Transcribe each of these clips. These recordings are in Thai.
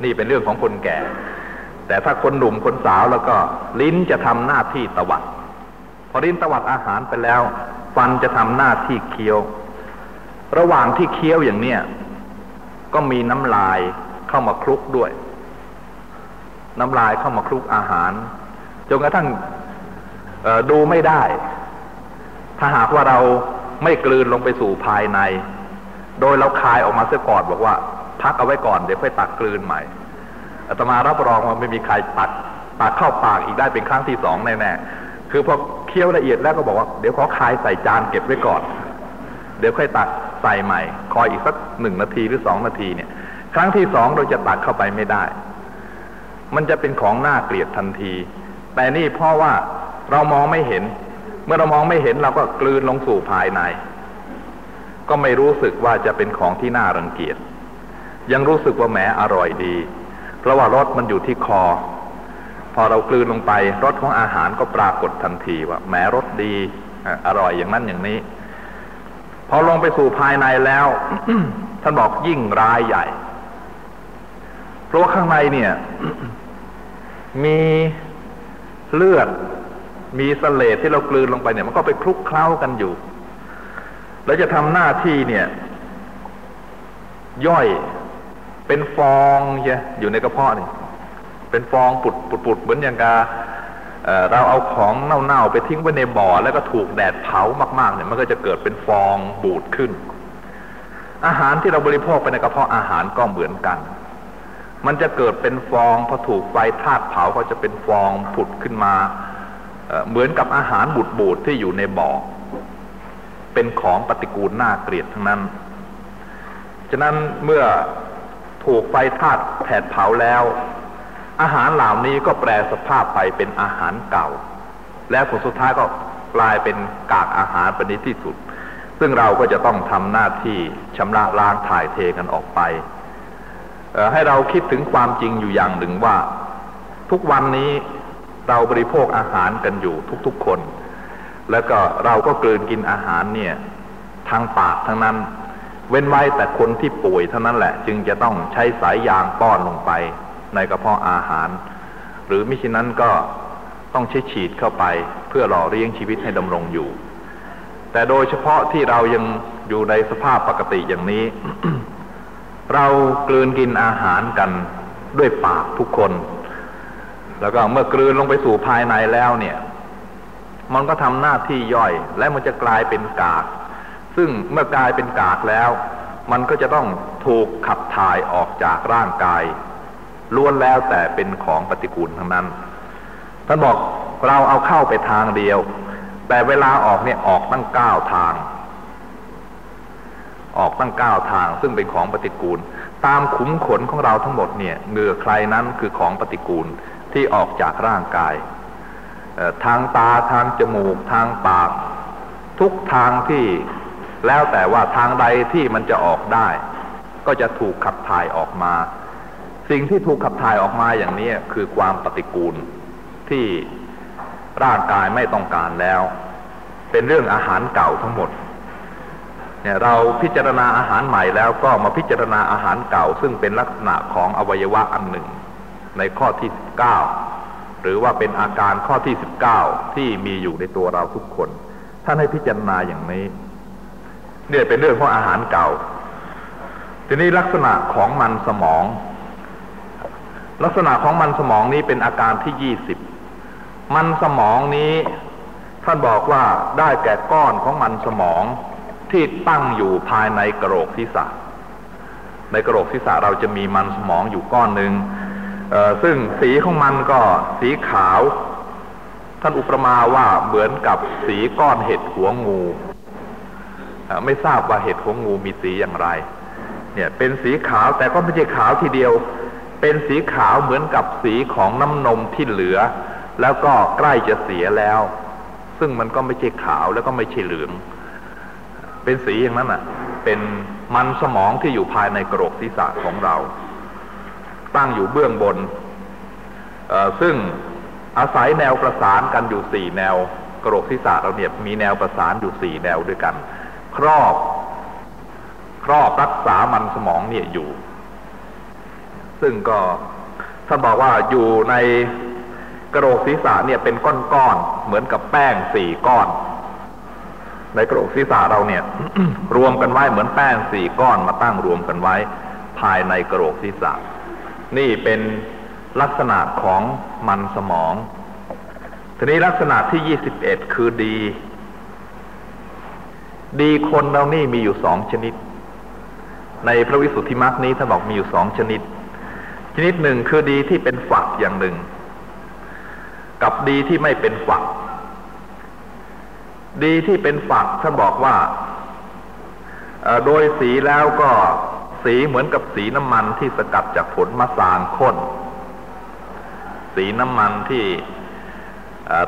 นี่เป็นเรื่องของคนแก่ แต่ถ้าคนหนุ่มคนสาวแล้วก็ ลิ้นจะทำหน้าที่ตวัด พอลิ้นตวัดอาหารไปแล้ว ฟันจะทำหน้าที่เคี้ยว ระหว่างที่เคี้ยวอย่างเนี้ยก็มีน้ำลายเข้ามาคลุกด้วย น้ำลายเข้ามาคลุกอาหารจนกระทั่งดูไม่ได้ ถ้าหากว่าเราไม่กลืนลงไปสู่ภายใน โดยเราคายออกมาเสียก่อนบอกว่า พักเอาไว้ก่อนเดี๋ยวค่อยตักกลืนใหม่อาตมารับรองว่าไม่มีใครตักตักเข้าปากอีกได้เป็นครั้งที่สองแน่ๆคือพอเคี้ยวละเอียดแล้วก็บอกว่าเดี๋ยวขอคายใส่จานเก็บไว้ก่อน เดี๋ยวค่อยตักใส่ใหม่ คอยอีกสักหนึ่งนาทีหรือสองนาทีเนี่ย ครั้งที่สองเราจะตักเข้าไปไม่ได้ มันจะเป็นของน่าเกลียดทันที แต่นี่เพราะว่าเรามองไม่เห็น เมื่อเรามองไม่เห็นเราก็กลืนลงสู่ภายใน ก็ไม่รู้สึกว่าจะเป็นของที่น่ารังเกียจ ยังรู้สึกว่าแหมอร่อยดี เพราะว่ารสมันอยู่ที่คอ พอเรากลืนลงไปรสของอาหารก็ปรากฏทันทีว่าแหมรสดีอร่อยอย่างนั้นอย่างนี้ พอลงไปสู่ภายในแล้วท่านบอกยิ่งร้ายใหญ่ เพราะว่าข้างในเนี่ย มีเลือด มีสเลดที่เรากลืนลงไปเนี่ย มันก็ไปคลุกเคล้ากันอยู่ แล้วจะทำหน้าที่เนี่ย ย่อย เป็นฟองใช่อยู่ในกระเพาะนี่เป็นฟองปุดปุดปุดเหมือนอย่างกาเราเอาของเน่าๆไปทิ้งไว้ในบ่อ แล้วก็ถูกแดดเผามากๆเนี่ยมันก็จะเกิดเป็นฟองบูดขึ้น อาหารที่เราบริโภคไปในกระเพาะอาหารก็เหมือนกัน มันจะเกิดเป็นฟองพอถูกไฟธาตุเผาก็จะเป็นฟองผุดขึ้นมาเหมือนกับอาหารบูดบูดที่อยู่ในบ่อ เป็นของปฏิกูลน่าเกลียดทั้งนั้น ฉะนั้นเมื่อ ถูกไฟธาตุแผดเผาแล้ว อาหารเหล่านี้ก็แปลสภาพไปเป็นอาหารเก่า และผลสุดท้ายก็กลายเป็นกากอาหารเป็นที่สุด ซึ่งเราก็จะต้องทำหน้าที่ชำระล้างถ่ายเทกันออกไป ให้เราคิดถึงความจริงอยู่อย่างหนึ่งว่า ทุกวันนี้เราบริโภคอาหารกันอยู่ทุกๆคน แล้วก็เราก็กลืนกินอาหารเนี่ยทางปากทั้งนั้น เว้นไว้แต่คนที่ป่วยเท่านั้นแหละ จึงจะต้องใช้สายยางป้อนลงไป ในกระเพาะอาหาร หรือมิฉะนั้นก็ต้องใช้ฉีดเข้าไป เพื่อหล่อเลี้ยงชีวิตให้ดำรงอยู่ แต่โดยเฉพาะที่เรายังอยู่ในสภาพปกติอย่างนี้ เรากลืนกินอาหารกันด้วยปากทุกคน แล้วก็เมื่อกลืนลงไปสู่ภายในแล้วเนี่ย มันก็ทำหน้าที่ย่อย และมันจะกลายเป็นกาก ซึ่งเมื่อกลายเป็นกากแล้ว มันก็จะต้องถูกขับถ่ายออกจากร่างกายล้วนแล้วแต่เป็นของปฏิกูลทั้งนั้น ท่านบอกเราเอาเข้าไปทางเดียว แต่เวลาออกเนี่ยออกตั้งเก้าทาง ออกตั้งเก้าทาง ซึ่งเป็นของปฏิกูล ตามขุมขนของเราทั้งหมดเนี่ยเหงื่อใครนั้นคือของปฏิกูลที่ออกจากร่างกาย ทางตาทางจมูกทางปาก ทุกทางที่ แล้วแต่ว่าทางใดที่มันจะออกได้ ก็จะถูกขับถ่ายออกมา สิ่งที่ถูกขับถ่ายออกมาอย่างนี้คือความปฏิกูลที่ร่างกายไม่ต้องการแล้ว เป็นเรื่องอาหารเก่าทั้งหมดเนี่ยเราพิจารณาอาหารใหม่แล้วก็มาพิจารณาอาหารเก่า ซึ่งเป็นลักษณะของอวัยวะอันหนึ่ง ในข้อที่สิบเก้าหรือว่าเป็นอาการข้อที่สิบเก้าที่มีอยู่ในตัวเราทุกคน ท่านให้พิจารณาอย่างนี้ เนี่ยเป็นเรื่องของอาหารเก่า ทีนี้ลักษณะของมันสมอง ลักษณะของมันสมองนี้เป็นอาการที่ยี่สิบมันสมองนี้ท่านบอกว่าได้แก่ก้อนของมันสมองที่ตั้งอยู่ภายในกระโหลกศีรษะ ในกระโหลกศีรษะเราจะมีมันสมองอยู่ก้อนหนึ่งซึ่งสีของมันก็สีขาว ท่านอุปมาว่าเหมือนกับสีก้อนเห็ดหัวงู ไม่ทราบว่าเห็ดหัวงูมีสีอย่างไร เนี่ยเป็นสีขาวแต่ก็ไม่ใช่ขาวทีเดียว เป็นสีขาวเหมือนกับสีของน้ำนมที่เหลือ แล้วก็ใกล้จะเสียแล้ว ซึ่งมันก็ไม่ใช่ขาวแล้วก็ไม่ใช่เหลือง เป็นสีอย่างนั้นอะ เป็นมันสมองที่อยู่ภายในกระโหลกศีรษะของเรา ตั้งอยู่เบื้องบน ซึ่งอาศัยแนวประสานกันอยู่สี่แนวกระโหลกศีรษะเราเนี่ยมีแนวประสานอยู่สี่แนวด้วยกัน ครอบ ครอบรักษามันสมองเนี่ยอยู่ ซึ่งก็ท่านบอกว่าอยู่ในกระโหลกศีรษะเนี่ยเป็นก้อนๆเหมือนกับแป้งสี่ก้อน ในกระโหลกศีรษะเราเนี่ย รวมกันไว้เหมือนแป้งสี่ก้อนมาตั้งรวมกันไว้ ภายในกระโหลกศีรษะ นี่เป็นลักษณะของมันสมอง ทีนี้ลักษณะที่ยี่สิบเอ็ดคือดี ดีคนเรานี่มีอยู่สองชนิด ในพระวิสุทธิมรรคนี้ท่านบอกมีอยู่สองชนิด ชนิดหนึ่งคือดีที่เป็นฝักอย่างหนึ่ง กับดีที่ไม่เป็นฝัก ดีที่เป็นฝักท่านบอกว่าโดยสีแล้วก็สีเหมือนกับสีน้ำมันที่สกัดจากผลมะสางข้น สีน้ำมันที่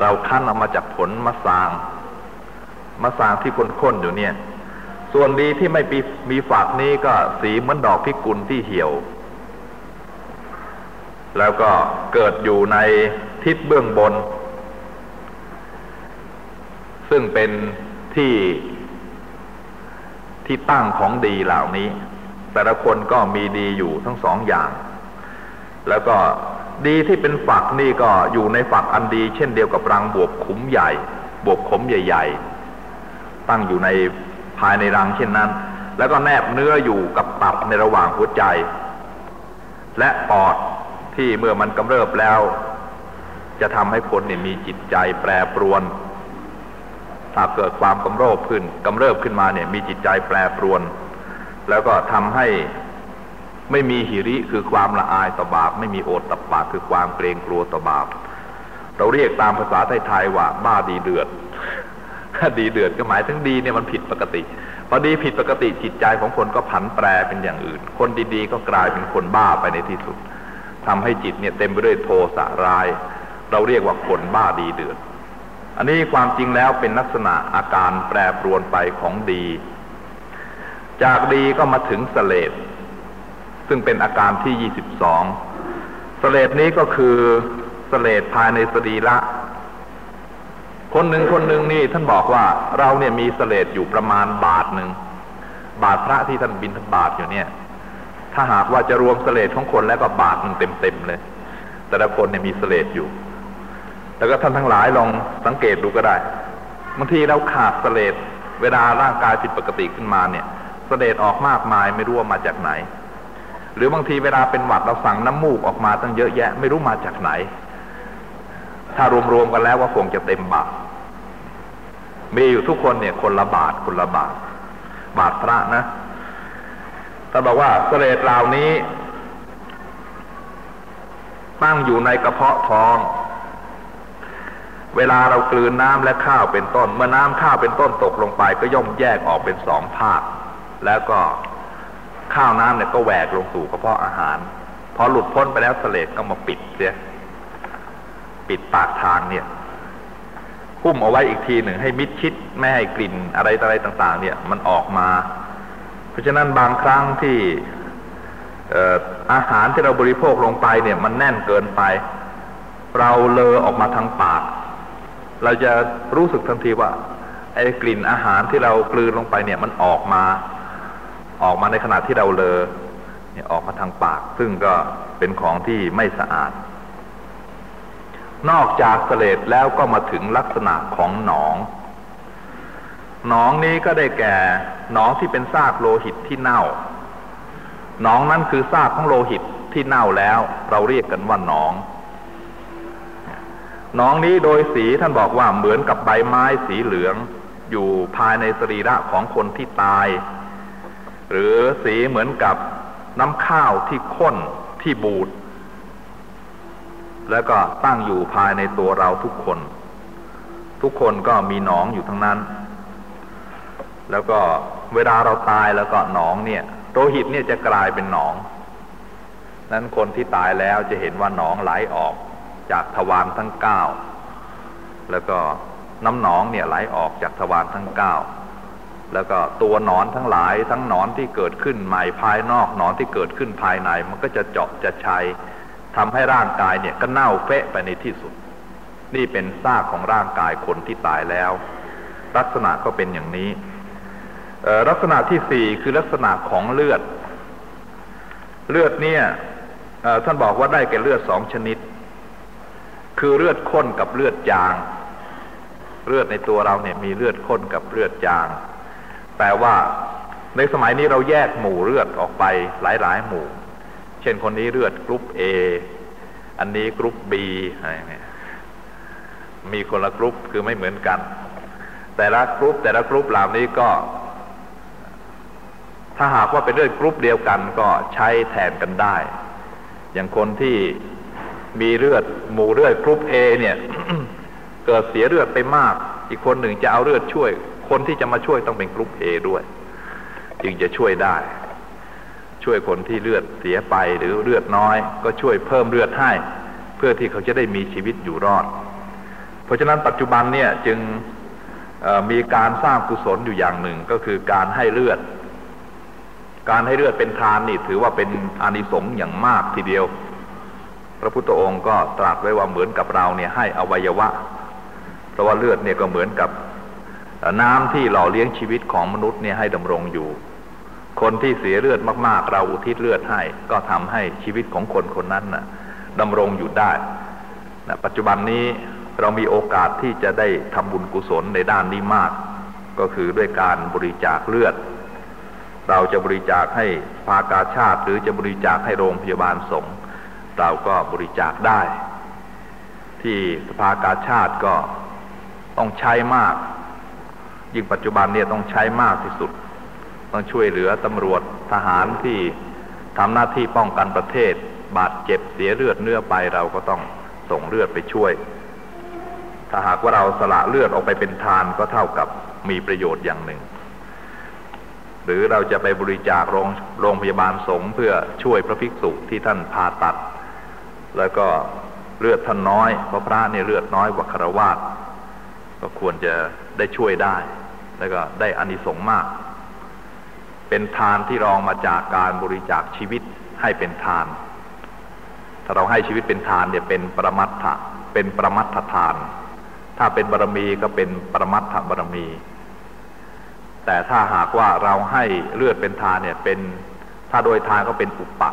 เราคั้นออกมาจากผลมะสาง มะสางที่ข้นๆอยู่เนี่ย ส่วนดีที่ไม่มีมีฝากนี้ก็สีเหมือนดอกพิกุลที่เหี่ยว แล้วก็เกิดอยู่ในทิศเบื้องบน ซึ่งเป็นที่ที่ตั้งของดีเหล่านี้ แต่ละคนก็มีดีอยู่ทั้งสองอย่าง แล้วก็ดีที่เป็นฝักนี่ก็อยู่ในฝักอันดี เช่นเดียวกับรังบวบขุมใหญ่ บวบขมใหญ่ ๆ ตั้งอยู่ในภายในรังเช่นนั้น แล้วก็แนบเนื้ออยู่กับตับในระหว่างหัวใจ และปอดที่เมื่อมันกำเริบแล้ว จะทำให้คนเนี่ยมีจิตใจแปรปรวนถ้าเกิดความกำเริบขึ้นกำเริบขึ้นมาเนี่ยมีจิตใจแปรปรวน แล้วก็ทำให้ไม่มีหิริคือความละอายต่อบาป ไม่มีโอตตะปาคือความเกรงกลัวต่อบาป เราเรียกตามภาษาไทยๆว่าบ้าดีเดือด ดีเดือดก็หมายถึงดีเนี่ยมันผิดปกติพอดีผิดปกติจิตใจของคนก็ผันแปรเป็นอย่างอื่น คนดีๆ ก็กลายเป็นคนบ้าไปในที่สุดทำให้จิตเนี่ยเต็มไปด้วยโทสะร้าย เราเรียกว่าคนบ้าดีเดือด อันนี้ความจริงแล้วเป็นลักษณะอาการแปรปรวนไปของดี จากดีก็มาถึงสเลดซึ่งเป็นอาการที่ยี่สิบสองสเลดนี้ก็คือสเลดภายในสรีระ คนหนึ่งคนหนึ่งนี่ท่านบอกว่าเราเนี่ยมีเสลดอยู่ประมาณบาทหนึ่งบาทพระที่ท่านบินทบาทอยู่เนี่ย ถ้าหากว่าจะรวมเสลดของคนแล้วก็บาทหนึ่งเต็มๆเลย แต่ละคนเนี่ยมีเสลดอยู่ แล้วก็ท่านทั้งหลายลองสังเกตดูก็ได้บางทีเราขาดเสลดเวลาร่างกายผิดปกติขึ้นมาเนี่ย เสลดออกมากมายไม่รู้ว่ามาจากไหน หรือบางทีเวลาเป็นหวัดเราสั่งน้ำมูกออกมาตั้งเยอะแยะ ไม่รู้มาจากไหน ถ้ารวมๆกันแล้วว่าคงจะเต็มบาท มีอยู่ทุกคนเนี่ยคนละบาทคนละบาท บาทพระนะถ้าบอกว่าเสลดเหล่านี้ ตั้งอยู่ในกระเพาะท้อง เวลาเรากลืนน้ำและข้าวเป็นต้น เมื่อน้ำข้าวเป็นต้นตกลงไป ก็ย่อมแยกออกเป็นสองภาค แล้วก็ข้าวน้ำเนี่ยก็แหวกลงสู่กระเพาะอาหาร พอหลุดพ้นไปแล้วเสลดก็มาปิดเสียปิดปากทางเนี่ย หุ้มเอาไว้อีกทีหนึ่งให้มิดชิดไม่ให้กลิ่นอะไรอะไรต่าง ๆ เนี่ยมันออกมา เพราะฉะนั้นบางครั้งที่อาหารที่เราบริโภคลงไปเนี่ย มันแน่นเกินไป เราเลอออกมาทางปาก เราจะรู้สึกทันทีว่าไอ้กลิ่นอาหารที่เรากลืนลงไปเนี่ยมันออกมา ออกมาในขณะที่เราเลอเนี่ยออกมาทางปาก ซึ่งก็เป็นของที่ไม่สะอาด นอกจากเสลดแล้วก็มาถึงลักษณะของหนองหนองนี้ก็ได้แก่หนองที่เป็นซากโลหิตที่เน่าหนองนั้นคือซากของโลหิตที่เน่าแล้ว เราเรียกกันว่าหนองหนองนี้โดยสีท่านบอกว่าเหมือนกับใบไม้สีเหลือง อยู่ภายในสรีระของคนที่ตาย หรือสีเหมือนกับน้ำข้าวที่ข้นที่บูด แล้วก็ตั้งอยู่ภายในตัวเราทุกคน ทุกคนก็มีหนองอยู่ทั้งนั้น แล้วก็เวลาเราตายแล้วก็หนองเนี่ยโลหิตเนี่ยจะกลายเป็นหนอง นั้นคนที่ตายแล้วจะเห็นว่าหนองไหลออกจากทวารทั้งเก้าแล้วก็น้ำหนองเนี่ยไหลออกจากทวารทั้งเก้าแล้วก็ตัวหนอนทั้งหลายทั้งหนอนที่เกิดขึ้นใหม่ภายนอกหนอนที่เกิดขึ้นภายในมันก็จะเจาะจะชัย ทำให้ร่างกายเนี่ยก็เน่าเฟะไปในที่สุด นี่เป็นซากของร่างกายคนที่ตายแล้ว ลักษณะก็เป็นอย่างนี้ลักษณะที่สี่คือลักษณะของเลือด เลือดเนี่ยท่านบอกว่าได้แก่เลือดสองชนิด คือเลือดข้นกับเลือดจาง เลือดในตัวเราเนี่ยมีเลือดข้นกับเลือดจาง แปลว่าในสมัยนี้เราแยกหมู่เลือดออกไปหลายๆหมู่ เช่นคนนี้เลือดกรุ๊ปเออันนี้กรุ๊ปบีอะไรเนี่ยมีคนละกรุ๊ปคือไม่เหมือนกัน แต่ละกรุ๊ปแต่ละกรุ๊ปเหล่านี้ก็ ถ้าหากว่าเป็นเลือดกรุ๊ปเดียวกันก็ใช้แทนกันได้ อย่างคนที่มีเลือดหมู่เลือดกรุ๊ปเอเนี่ย เกิดเสียเลือดไปมาก อีกคนหนึ่งจะเอาเลือดช่วย คนที่จะมาช่วยต้องเป็นกรุ๊ปเอด้วย จึงจะช่วยได้ ช่วยคนที่เลือดเสียไปหรือเลือดน้อย ก็ช่วยเพิ่มเลือดให้ เพื่อที่เขาจะได้มีชีวิตอยู่รอด เพราะฉะนั้นปัจจุบันเนี่ยจึงมีการสร้างกุศลอยู่อย่างหนึ่งก็คือการให้เลือด การให้เลือดเป็นทานนี่ถือว่าเป็นอานิสงส์อย่างมากทีเดียว พระพุทธองค์ก็ตรัสไว้ว่าเหมือนกับเราเนี่ยให้อวัยวะ เพราะว่าเลือดเนี่ยก็เหมือนกับน้ำที่หล่อเลี้ยงชีวิตของมนุษย์เนี่ยให้ดำรงอยู่ คนที่เสียเลือดมาก ๆ เราอุทิศเลือดให้ ก็ทำให้ชีวิตของคนคนนั้นนะ่ะดำรงอยู่ได้นะปัจจุบันนี้เรามีโอกาสที่จะได้ทำบุญกุศลในด้านนี้มาก ก็คือด้วยการบริจาคเลือด เราจะบริจาคให้ภากาชาติ หรือจะบริจาคให้โรงพยาบาลสงฆ์เราก็บริจาคได้ ที่สภากาชาติก็ต้องใช้มาก ยิ่งปัจจุบันเนี่ยต้องใช้มากที่สุด ต้องช่วยเหลือตำรวจทหารที่ทำหน้าที่ป้องกันประเทศ บาดเจ็บเสียเลือดเนื้อไปเราก็ต้องส่งเลือดไปช่วย ถ้าหากว่าเราสละเลือดออกไปเป็นทานก็เท่ากับมีประโยชน์อย่างหนึ่ง หรือเราจะไปบริจาคโรงโรงพยาบาลสงฆ์เพื่อช่วยพระภิกษุที่ท่านผ่าตัด แล้วก็เลือดท่านน้อยเพราะพระเนี่ยเลือดน้อยกว่าคารวาสก็ควรจะได้ช่วยได้ แล้วก็ได้อานิสงส์มาก เป็นทานที่รองมาจากการบริจาคชีวิตให้เป็นทาน ถ้าเราให้ชีวิตเป็นทานเนี่ยเป็นประมัตถะเป็นประมัตถทาน ถ้าเป็นบารมีก็เป็นประมัตถบารมี แต่ถ้าหากว่าเราให้เลือดเป็นทานเนี่ยเป็นถ้าโดยทานก็เป็นอุปะ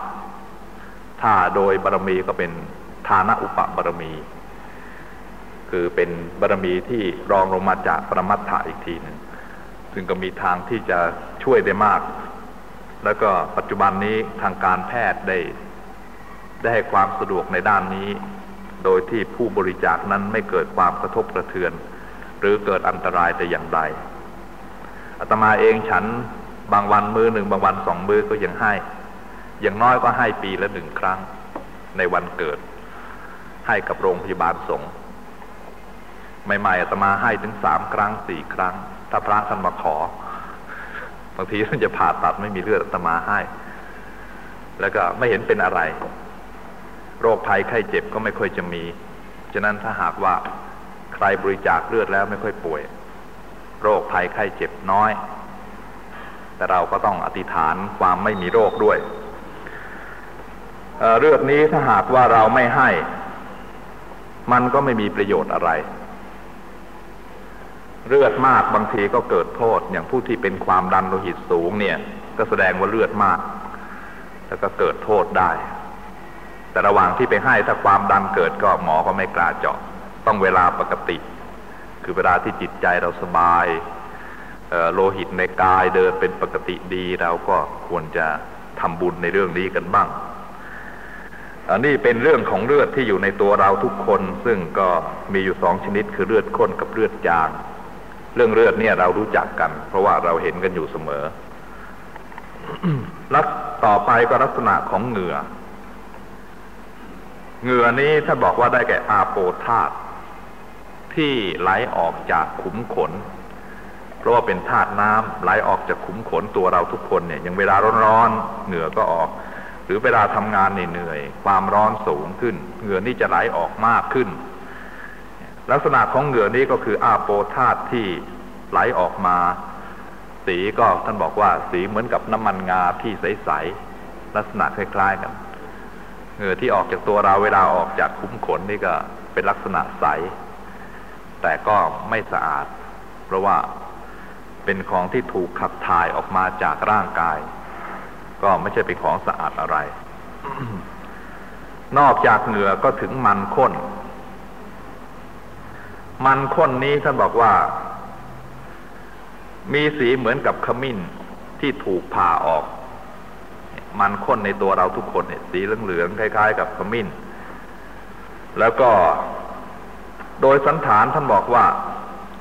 ถ้าโดยบารมีก็เป็นทานะอุปบารมี คือเป็นบารมีที่รองลงมาจากประมัตถะอีกทีหนึ่ง ซึ่งก็มีทางที่จะช่วยได้มาก แล้วก็ปัจจุบันนี้ทางการแพทย์ได้ ได้ให้ความสะดวกในด้านนี้ โดยที่ผู้บริจาคนั้นไม่เกิดความกระทบกระเทือน หรือเกิดอันตรายแต่อย่างใดอาตมาเองฉันบางวันมือหนึ่งบางวันสองมือก็ยังให้ อย่างน้อยก็ให้ปีละหนึ่งครั้งในวันเกิด ให้กับโรงพยาบาลสงฆ์ใหม่ๆอาตมาให้ถึงสามครั้งสี่ครั้ง ถ้าพระท่านมาขอบางทีท่านจะผ่าตัดไม่มีเลือดอาตมาให้ แล้วก็ไม่เห็นเป็นอะไร โรคภัยไข้เจ็บก็ไม่ค่อยจะมี ฉะนั้นถ้าหากว่าใครบริจาคเลือดแล้วไม่ค่อยป่วย โรคภัยไข้เจ็บน้อย แต่เราก็ต้องอธิษฐานความไม่มีโรคด้วยเเลือดนี้ถ้าหากว่าเราไม่ให้ มันก็ไม่มีประโยชน์อะไร เลือดมากบางทีก็เกิดโทษ อย่างผู้ที่เป็นความดันโลหิตสูงเนี่ย ก็แสดงว่าเลือดมาก แล้วก็เกิดโทษได้ แต่ระหว่างที่ไปให้ถ้าความดันเกิดก็หมอก็ไม่กล้าเจาะ ต้องเวลาปกติ คือเวลาที่จิตใจเราสบายโลหิตในกายเดินเป็นปกติดีเราก็ควรจะทำบุญในเรื่องนี้กันบ้างอันนี้เป็นเรื่องของเลือดที่อยู่ในตัวเราทุกคน ซึ่งก็มีอยู่สองชนิดคือเลือดข้นกับเลือดจาง เรื่องเลือดเนี่ยเรารู้จักกัน เพราะว่าเราเห็นกันอยู่เสมอล้วต่อไปก็ลักษณะของเหงื่อ เหงื่อนี้ถ้าบอกว่าได้แก่อาโปธาตที่ไหลออกจากขุมขน เพราะว่าเป็นธาตุน้ำไหลออกจากขุมขนตัวเราทุกคนเนี่ยอย่างเวลาร้อนๆเหงื่อก็ออก หรือเวลาทำงานเหนื่อยความร้อนสูงขึ้น เหงื่อนี่จะไหลออกมากขึ้น ลักษณะของเหงื่อนี้ก็คืออาโปธาตุที่ไหลออกมา สีก็ท่านบอกว่าสีเหมือนกับน้ำมันงาที่ใสๆลักษณะคล้ายๆกันเหงื่อที่ออกจากตัวเราเวลาออกจากคุ้มขนนี่ก็เป็นลักษณะใส แต่ก็ไม่สะอาด เพราะว่าเป็นของที่ถูกขับถ่ายออกมาจากร่างกาย ก็ไม่ใช่เป็นของสะอาดอะไร นอกจากเหงื่อก็ถึงมันข้น มันข้นนี้ท่านบอกว่า มีสีเหมือนกับขมิ้นที่ถูกผ่าออก มันข้นในตัวเราทุกคนเนี่ยสีเหลืองๆคล้าย ๆ กับขมิ้น แล้วก็โดยสันฐานท่านบอกว่า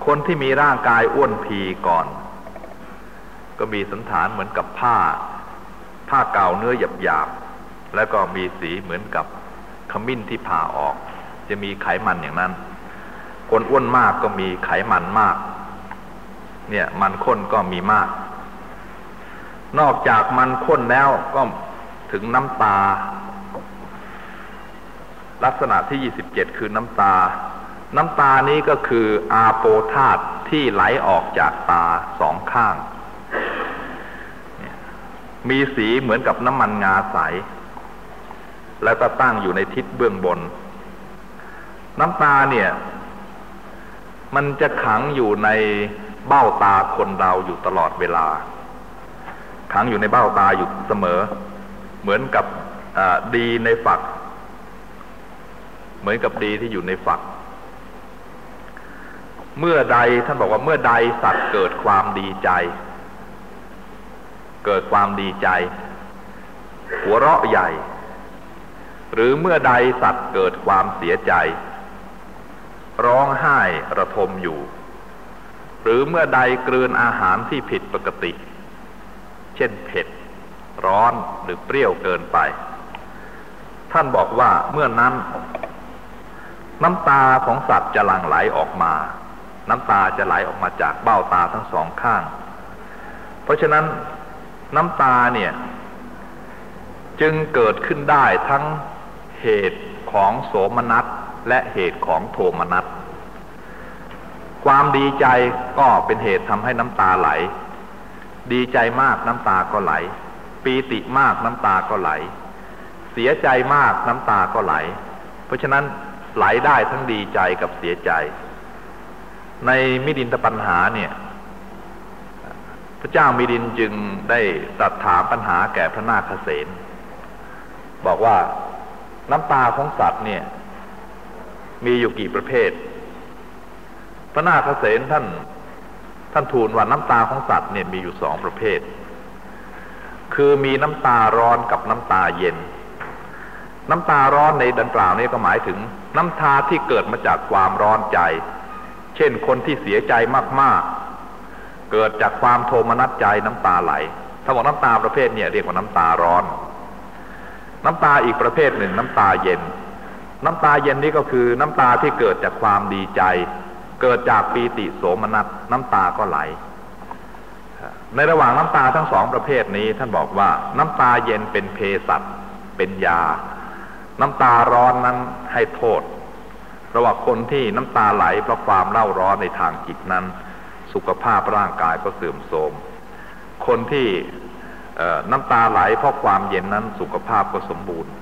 คนที่มีร่างกายอ้วนพีก่อน ก็มีสันฐานเหมือนกับผ้า ผ้าเก่าเนื้อหยาบๆแล้วก็มีสีเหมือนกับขมิ้นที่ผ่าออก จะมีไขมันอย่างนั้น คนอ้วนมากก็มีไขมันมาก เนี่ยมันข้นก็มีมาก นอกจากมันข้นแล้วก็ถึงน้ำตา ลักษณะที่ยี่สิบเจ็ดคือน้ำตา น้ำตานี้ก็คืออาโปธาตที่ไหลออกจากตาสองข้าง มีสีเหมือนกับน้ำมันงาใส แล้วก็ตั้งอยู่ในทิศเบื้องบน น้ำตาเนี่ย มันจะขังอยู่ในเบ้าตาคนเราอยู่ตลอดเวลา ขังอยู่ในเบ้าตาอยู่เสมอ เหมือนกับดีในฝัก เหมือนกับดีที่อยู่ในฝัก เมื่อใดท่านบอกว่าเมื่อใดสัตว์เกิดความดีใจ เกิดความดีใจ หัวเราะใหญ่ หรือเมื่อใดสัตว์เกิดความเสียใจ ร้องไห้ระทมอยู่ หรือเมื่อใดกลืนอาหารที่ผิดปกติ เช่นเผ็ด ร้อนหรือเปรี้ยวเกินไป ท่านบอกว่าเมื่อนั้น น้ำตาของสัตว์จะหลั่งไหลออกมา น้ำตาจะไหลออกมาจากเบ้าตาทั้งสองข้าง เพราะฉะนั้นน้ำตาเนี่ยจึงเกิดขึ้นได้ทั้งเหตุของโสมนัส และเหตุของโทมนัส ความดีใจก็เป็นเหตุทำให้น้ำตาไหล ดีใจมากน้ำตาก็ไหล ปีติมากน้ำตาก็ไหล เสียใจมากน้ำตาก็ไหล เพราะฉะนั้นไหลได้ทั้งดีใจกับเสียใจ ในมิดินตปัญหาเนี่ยพระเจ้ามิดินจึงได้ตรัสถามปัญหาแก่พระนาคเษนบอกว่าน้ำตาของสัตว์เนี่ย มีอยู่กี่ประเภท พระนาคเษนท่าน ท่านทูลว่าน้ำตาของสัตว์เนี่ยมีอยู่สองประเภท คือมีน้ำตาร้อนกับน้ำตาเย็น น้ำตาร้อนในดังกล่าวนี้ก็หมายถึง น้ำตาที่เกิดมาจากความร้อนใจ เช่นคนที่เสียใจมากๆ เกิดจากความโทมนัสใจน้ำตาไหล ถ้าบอกน้ำตาประเภทเนี่ยเรียกว่าน้ำตาร้อน น้ำตาอีกประเภทหนึ่งน้ำตาเย็น น้ำตาเย็นนี้ก็คือน้ำตาที่เกิดจากความดีใจ เกิดจากปีติโสมนัสน้ำตาก็ไหล ในระหว่างน้ำตาทั้งสองประเภทนี้ ท่านบอกว่าน้ำตาเย็นเป็นเภสัชเป็นยา น้ำตาร้อนนั้นให้โทษระหว่างคนที่น้ำตาไหลเพราะความเล่าร้อนในทางจิตนั้น สุขภาพร่างกายก็เสื่อมโทรมคนที่น้ำตาไหลเพราะความเย็นนั้นสุขภาพก็สมบูรณ์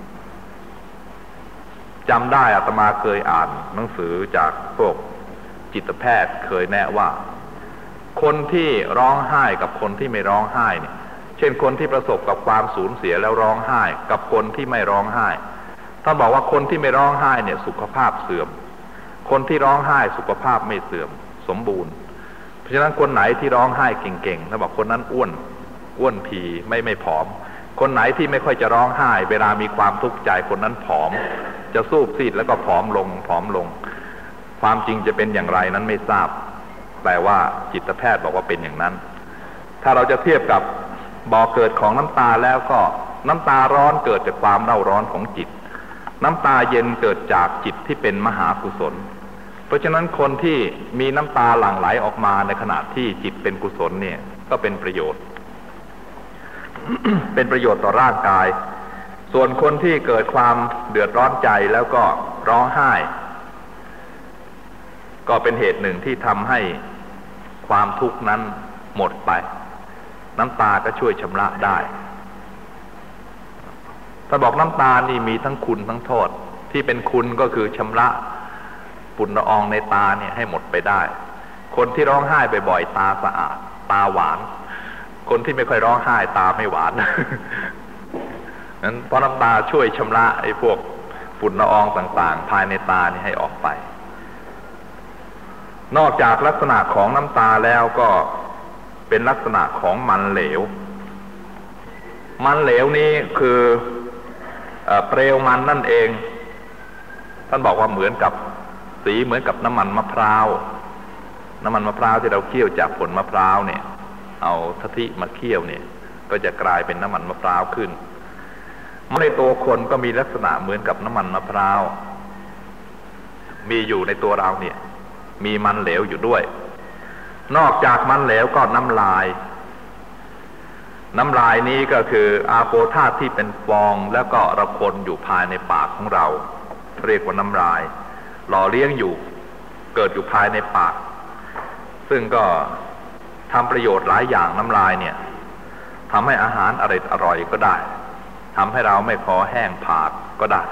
จำได้อาตมาเคยอ่านหนังสือจากพวกจิตแพทย์เคยแนะว่า คนที่ร้องไห้กับคนที่ไม่ร้องไห้เนี่ย เช่นคนที่ประสบกับความสูญเสียแล้วร้องไห้ กับคนที่ไม่ร้องไห้ท่านบอกว่าคนที่ไม่ร้องไห้เนี่ย สุขภาพเสื่อม คนที่ร้องไห้สุขภาพไม่เสื่อม สมบูรณ์ เพราะฉะนั้นคนไหนที่ร้องไห้เก่งๆท่านบอกคนนั้นอ้วนอ้วนพีไม่ไม่ผอม คนไหนที่ไม่ค่อยจะร้องไห้ เวลามีความทุกข์ใจคนนั้นผอม จะสูบซีดแล้วก็ผอมลงผอมลง ความจริงจะเป็นอย่างไรนั้นไม่ทราบ แต่ว่าจิตแพทย์บอกว่าเป็นอย่างนั้น ถ้าเราจะเทียบกับบ่อเกิดของน้ำตาแล้วก็น้ำตาร้อนเกิดจากความเร่าร้อนของจิต น้ำตาเย็นเกิดจากจิตที่เป็นมหากุศล เพราะฉะนั้นคนที่มีน้ำตาหลั่งไหลออกมาในขณะที่จิตเป็นกุศลเนี่ยก็เป็นประโยชน์ เป็นประโยชน์ต่อร่างกาย ส่วนคนที่เกิดความเดือดร้อนใจแล้วก็ร้องไห้ ก็เป็นเหตุหนึ่งที่ทำให้ความทุกข์นั้นหมดไป น้ำตาก็ช่วยชำระได้ถ้าบอกน้ำตานี่มีทั้งคุณทั้งโทษ ที่เป็นคุณก็คือชำระปุ่นละอองในตาเนี่ยให้หมดไปได้ คนที่ร้องไห้บ่อยๆตาสะอาด ตาหวาน คนที่ไม่ค่อยร้องไห้ตาไม่หวาน นั้นเพราะน้ำตาช่วยชำระไอ้พวกฝุ่นละอองต่าง ๆ ภายในตานี่ให้ออกไป นอกจากลักษณะของน้ำตาแล้วก็เป็นลักษณะของมันเหลว มันเหลวนี้คือเอเปลวมันนั่นเอง ท่านบอกว่าเหมือนกับสีเหมือนกับน้ำมันมะพร้าว น้ำมันมะพร้าวที่เราเคี่ยวจากผลมะพร้าวเนี่ย เอาททิมาเคี่ยวเนี่ย ก็จะกลายเป็นน้ำมันมะพร้าวขึ้น ในตัวคนก็มีลักษณะเหมือนกับน้ำมันมะพร้าว มีอยู่ในตัวเราเนี่ย มีมันเหลวอยู่ด้วย นอกจากมันเหลวก็น้ำลาย น้ำลายนี้ก็คืออาโปธาตที่เป็นฟองแล้วก็ระคนอยู่ภายในปากของเรา เรียกว่าน้ำลาย หล่อเลี้ยงอยู่ เกิดอยู่ภายในปาก ซึ่งก็ทำประโยชน์หลายอย่างน้ำลายเนี่ยทำให้อาหารอร่อยอร่อยก็ได้ ทำให้เราไม่คอแห้งผากก็ได้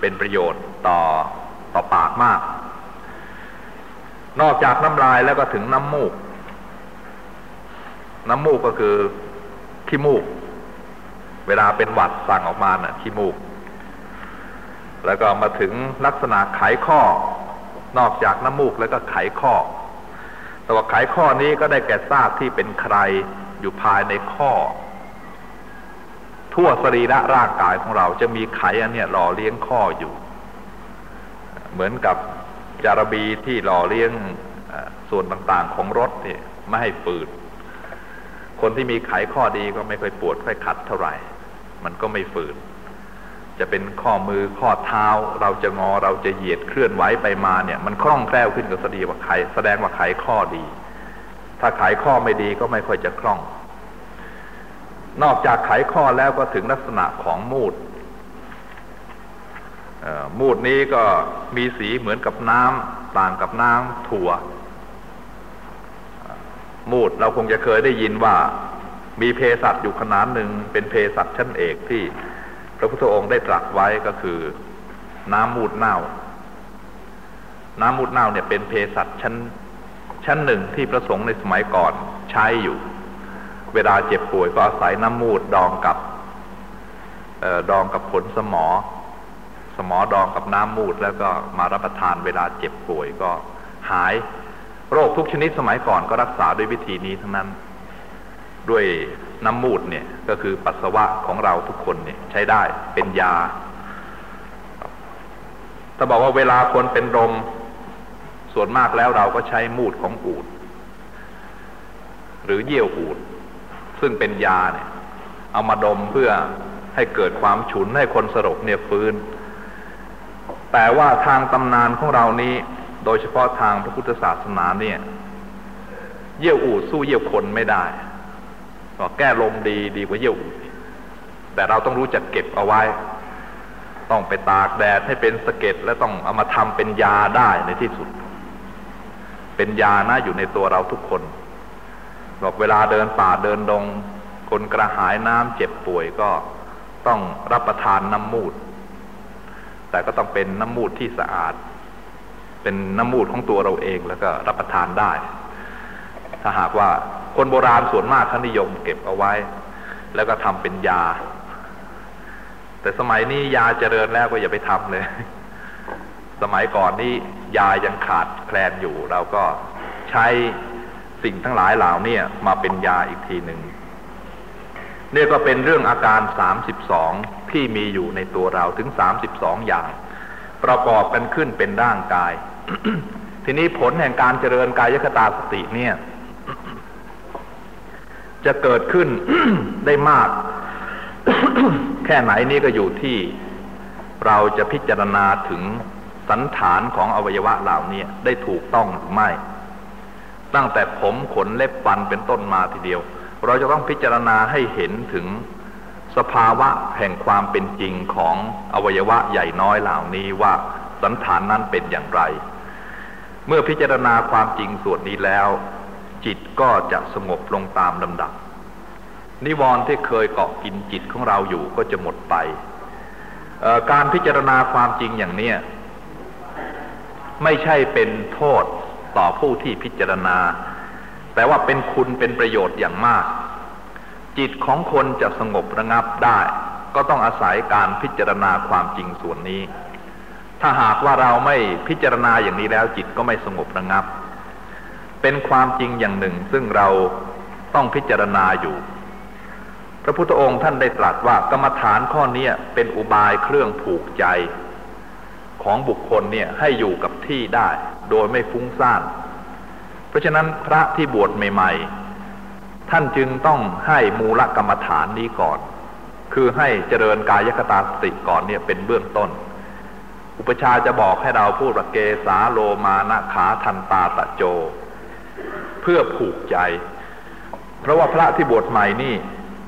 เป็นประโยชน์ต่อต่อปากมาก นอกจากน้ำลายแล้วก็ถึงน้ำมูก น้ำมูกก็คือขี้มูก เวลาเป็นหวัดสั่งออกมานะ่ะขี้มูก แล้วก็มาถึงลักษณะไขข้อ นอกจากน้ำมูกแล้วก็ไขข้อ แต่ว่าไขข้อนี้ก็ได้แก่ซากที่เป็นใครอยู่ภายในข้อ ทั่วสรีระร่างกายของเราจะมีไขอันเนี้ยหล่อเลี้ยงข้ออยู่ เหมือนกับจารบีที่หล่อเลี้ยงส่วนต่างๆของรถเนี่ยไม่ให้ฝืด คนที่มีไขข้อดีก็ไม่ค่อยปวดค่อยขัดเท่าไหร่ มันก็ไม่ฝืด จะเป็นข้อมือข้อเท้า เราจะงอเราจะเหยียดเคลื่อนไหวไปมาเนี่ย มันคล่องแคล่วขึ้นก็แสดงว่าไขแสดงว่าไขข้อดี ถ้าไขข้อไม่ดีก็ไม่ค่อยจะคล่อง นอกจากไขข้อแล้วก็ถึงลักษณะของมูดมูดนี้ก็มีสีเหมือนกับน้ำต่างกับน้ำถั่ว มูดเราคงจะเคยได้ยินว่ามีเภสัชอยู่ขนาดหนึ่งเป็นเภสัชชั้นเอกที่พระพุทธองค์ได้ตรัสไว้ก็คือ น้ำมูดเน่า น้ำมูดเน่าเนี่ยเป็นเภสัชชั้นชั้นหนึ่งที่พระสงฆ์ในสมัยก่อนใช้อยู่ เวลาเจ็บป่วยก็อาศัยน้ำมูดดองกับออดองกับผลสมอ สมอดองกับน้ำมูดแล้วก็มารับประทานเวลาเจ็บป่วยก็หาย โรคทุกชนิดสมัยก่อนก็รักษาด้วยวิธีนี้ทั้งนั้น ด้วยน้ำมูดเนี่ยก็คือปัสสาวะของเราทุกคนเนี่ยใช้ได้เป็นยาถ้าบอกว่าเวลาคนเป็นลมส่วนมากแล้วเราก็ใช้มูดของอูด หรือเยี่ยวอูด ซึ่งเป็นยาเนี่ย เอามาดมเพื่อให้เกิดความฉุนให้คนสลบเนี่ยฟื้น แต่ว่าทางตำนานของเรานี้ โดยเฉพาะทางพระพุทธศาสนาเนี่ย เยี่ยวอูดสู้เยี่ยวคนไม่ได้ก็แก้ลมดีดีกว่าเยี่ยวอูดแต่เราต้องรู้จักเก็บเอาไว้ ต้องไปตากแดดให้เป็นสะเก็ดแล้วต้องเอามาทำเป็นยาได้ในที่สุด เป็นยานะอยู่ในตัวเราทุกคน บอกเวลาเดินป่าเดินดง คนกระหายน้ำเจ็บป่วยก็ต้องรับประทานน้ำมูด แต่ก็ต้องเป็นน้ำมูดที่สะอาด เป็นน้ำมูดของตัวเราเองแล้วก็รับประทานได้ ถ้าหากว่าคนโบราณส่วนมากเขานิยมเก็บเอาไว้ แล้วก็ทำเป็นยา แต่สมัยนี้ยาเจริญแล้วก็อย่าไปทำเลย สมัยก่อนนี่ยายังขาดแคลนอยู่เราก็ใช้ สิ่งทั้งหลายเหล่านี้มาเป็นยาอีกทีหนึ่งเนี่ยก็เป็นเรื่องอาการสามสิบสองที่มีอยู่ในตัวเราถึงสามสิบสองอย่าง ประกอบกันขึ้นเป็นร่างกาย ทีนี้ผลแห่งการเจริญกายคตาสติเนี่ย จะเกิดขึ้นได้มาก แค่ไหนนี่ก็อยู่ที่เราจะพิจารณาถึงสันฐานของอวัยวะเหล่านี้ได้ถูกต้องหรือไม่ ตั้งแต่ผมขนเล็บฟันเป็นต้นมาทีเดียว เราจะต้องพิจารณาให้เห็นถึงสภาวะแห่งความเป็นจริงของอวัยวะใหญ่น้อยเหล่านี้ว่าสันฐานนั้นเป็นอย่างไร เมื่อพิจารณาความจริงส่วนนี้แล้ว จิตก็จะสงบลงตามลำดับ นิวรณ์ที่เคยเกาะกินจิตของเราอยู่ก็จะหมดไป การพิจารณาความจริงอย่างนี้ไม่ใช่เป็นโทษ ต่อผู้ที่พิจารณา แต่ว่าเป็นคุณเป็นประโยชน์อย่างมาก จิตของคนจะสงบระงับได้ ก็ต้องอาศัยการพิจารณาความจริงส่วนนี้ ถ้าหากว่าเราไม่พิจารณาอย่างนี้แล้วจิตก็ไม่สงบระงับ เป็นความจริงอย่างหนึ่งซึ่งเราต้องพิจารณาอยู่พระพุทธองค์ท่านได้ตรัสว่ากรรมฐานข้อนี้เป็นอุบายเครื่องผูกใจ ของบุคคลเนี่ยให้อยู่กับที่ได้ โดยไม่ฟุ้งซ่าน เพราะฉะนั้นพระที่บวชใหม่ ๆ ท่านจึงต้องให้มูลกรรมฐานนี้ก่อน คือให้เจริญกายคตาสติก่อนเนี่ยเป็นเบื้องต้น อุปชาจะบอกให้เราพูดว่าเกสาโลมานะขาทันตาตะโจ เพื่อผูกใจ เพราะว่าพระที่บวชใหม่นี่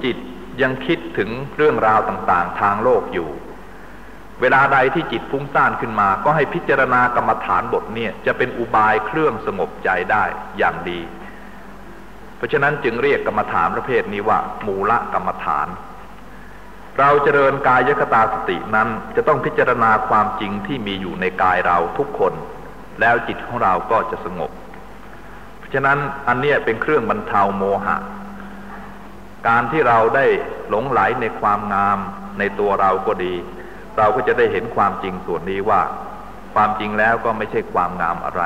จิตยังคิดถึงเรื่องราวต่างๆ ทางโลกอยู่ เวลาใดที่จิตฟุ้งซ่านขึ้นมา ก็ให้พิจารณากรรมฐานบทเนี่ยจะเป็นอุบายเครื่องสงบใจได้อย่างดี เพราะฉะนั้นจึงเรียกกรรมฐานประเภทนี้ว่า มูละกรรมฐาน เราเจริญกายคตาสตินั้นจะต้องพิจารณาความจริงที่มีอยู่ในกายเราทุกคน แล้วจิตของเราก็จะสงบ เพราะฉะนั้นอันนี้เป็นเครื่องบรรเทาโมหะ การที่เราได้หลงไหลในความงามในตัวเราก็ดี เราก็จะได้เห็นความจริงส่วนนี้ว่า ความจริงแล้วก็ไม่ใช่ความงามอะไร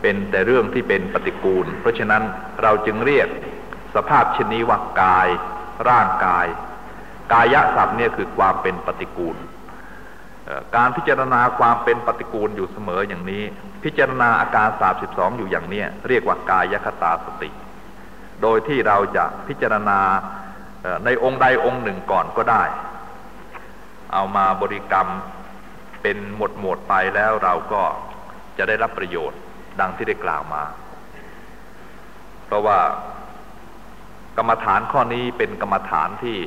เป็นแต่เรื่องที่เป็นปฏิกูล เพราะฉะนั้นเราจึงเรียกสภาพชนิดว่ากาย ร่างกาย กายะศัพท์เนี่ยคือความเป็นปฏิกูล การพิจารณาความเป็นปฏิกูลอยู่เสมออย่างนี้ พิจารณาอาการสาบสิบสองอยู่อย่างเนี้เรียกว่ากายคตาสติ โดยที่เราจะพิจารณาในองค์ใดองค์หนึ่งก่อนก็ได้ เอามาบริกรรมเป็นหมดหมดไปแล้วเราก็จะได้รับประโยชน์ดังที่ได้กล่าวมา เพราะว่ากรรมฐานข้อนี้เป็นกรรมฐานที่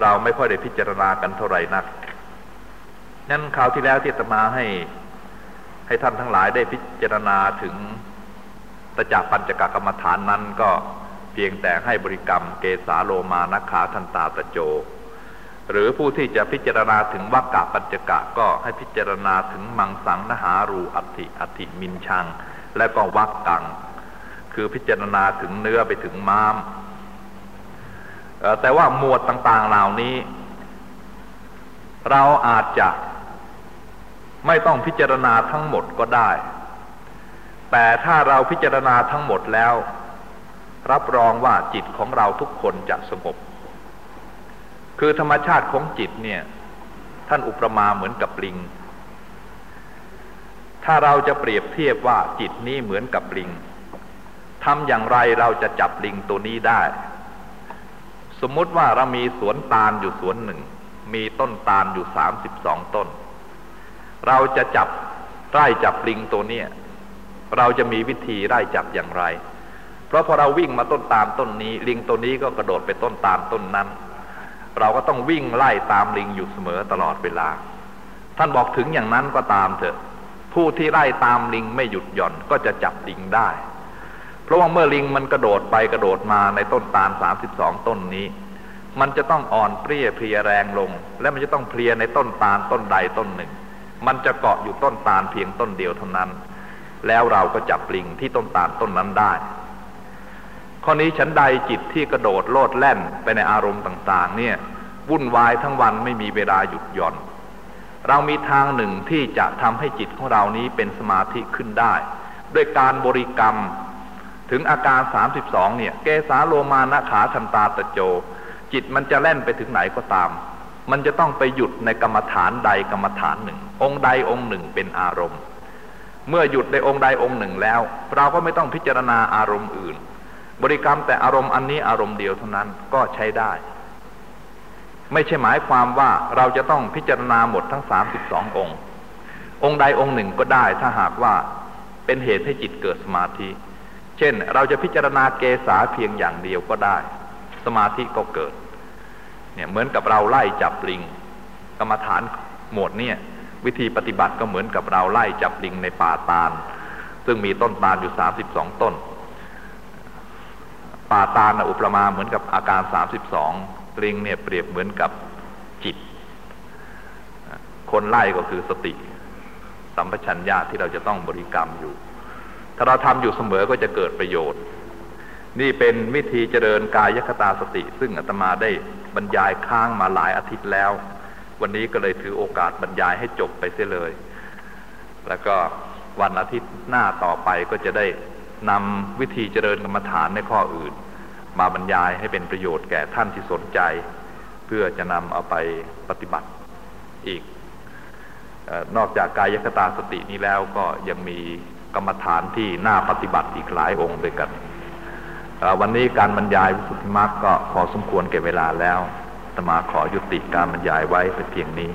เราไม่ค่อยได้พิจารณากันเท่าไหร่นัก นั้นคราวที่แล้วที่ตมาให้ให้ท่านทั้งหลายได้พิจารณาถึงตจักปัญจกกรรมฐานนั้นก็เพียงแต่ให้บริกรรมเกสาโลมานักขาทันตาตะโจ หรือผู้ที่จะพิจารณาถึงวักกะปัญจกะก็ให้พิจารณาถึงมังสังนหารูอัติอัติมินชัง และก็วักกัง คือพิจารณาถึงเนื้อไปถึงม้าม แต่ว่าหมวดต่าง ๆ เหล่านี้ เราอาจจะไม่ต้องพิจารณาทั้งหมดก็ได้ แต่ถ้าเราพิจารณาทั้งหมดแล้ว รับรองว่าจิตของเราทุกคนจะสงบ คือธรรมชาติของจิตเนี่ย ท่านอุปมาเหมือนกับลิง ถ้าเราจะเปรียบเทียบว่าจิตนี้เหมือนกับลิงทำอย่างไรเราจะจับลิงตัวนี้ได้ สมมติว่าเรามีสวนตาลอยู่สวนหนึ่ง มีต้นตาลอยู่สามสิบสองต้น เราจะจับไล่จับลิงตัวเนี้ยเราจะมีวิธีไล่จับอย่างไร เพราะพอเราวิ่งมาต้นตาลต้นนี้ ลิงตัวนี้ก็กระโดดไปต้นตาลต้นนั้น เราก็ต้องวิ่งไล่ตามลิงอยู่เสมอตลอดเวลา ท่านบอกถึงอย่างนั้นก็ตามเถอะ ผู้ที่ไล่ตามลิงไม่หยุดหย่อนก็จะจับลิงได้ เพราะว่าเมื่อลิงมันกระโดดไปกระโดดมาในต้นตาลสามสิบสองต้นนี้ มันจะต้องอ่อนเปรี้ยเพลียแรงลง และมันจะต้องเพลียในต้นตาลต้นใดต้นหนึ่ง มันจะเกาะอยู่ต้นตาลเพียงต้นเดียวเท่านั้น แล้วเราก็จับลิงที่ต้นตาลต้นนั้นได้ ข้อนี้ฉันใดจิตที่กระโดดโลดแล่นไปในอารมณ์ต่าง ๆ เนี่ยวุ่นวายทั้งวันไม่มีเวลาหยุดหย่อน เรามีทางหนึ่งที่จะทำให้จิตของเรานี้เป็นสมาธิขึ้นได้ ด้วยการบริกรรม ถึงอาการสามสิบสองเนี่ย เกสาโลมานะขาทันตาตะโจ จิตมันจะแล่นไปถึงไหนก็ตาม มันจะต้องไปหยุดในกรรมฐานใดกรรมฐานหนึ่ง องค์ใดองค์หนึ่งเป็นอารมณ์ เมื่อหยุดในองค์ใดองค์หนึ่งแล้ว เราก็ไม่ต้องพิจารณาอารมณ์อื่น บริกรรมแต่อารมณ์อันนี้อารมณ์เดียวเท่านั้นก็ใช้ได้ ไม่ใช่หมายความว่าเราจะต้องพิจารณาหมดทั้งสามสิบสององค์ องค์ใดองค์หนึ่งก็ได้ถ้าหากว่าเป็นเหตุให้จิตเกิดสมาธิ เช่น เราจะพิจารณาเกษาเพียงอย่างเดียวก็ได้ สมาธิก็เกิด เนี่ยเหมือนกับเราไล่จับลิง กรรมฐานหมวดเนี่ย วิธีปฏิบัติก็เหมือนกับเราไล่จับลิงในป่าตาล ซึ่งมีต้นตาลอยู่สามสิบสองต้น ป่าตาลอุปมาเหมือนกับอาการสามสิบสองลิงเนี่ยเปรียบเหมือนกับจิต คนไล่ก็คือสติ สัมปชัญญะที่เราจะต้องบริกรรมอยู่ ถ้าเราทำอยู่เสมอก็จะเกิดประโยชน์ นี่เป็นวิธีเจริญกายคตาสติ ซึ่งอาตมาได้บรรยายค้างมาหลายอาทิตย์แล้ว วันนี้ก็เลยถือโอกาสบรรยายให้จบไปเสียเลย แล้วก็วันอาทิตย์หน้าต่อไปก็จะได้ นำวิธีเจริญกรรมฐานในข้ออื่น มาบรรยายให้เป็นประโยชน์แก่ท่านที่สนใจ เพื่อจะนำเอาไปปฏิบัติอีกนอกจากกายคตาสตินี้แล้วก็ยังมีกรรมฐานที่น่าปฏิบัติอีกหลายองค์ด้วยกัน วันนี้การบรรยายวิสุทธิมรรคก็พอสมควรเก็บเวลาแล้วตมาขอยุติการบรรยายไว้เพียงนี้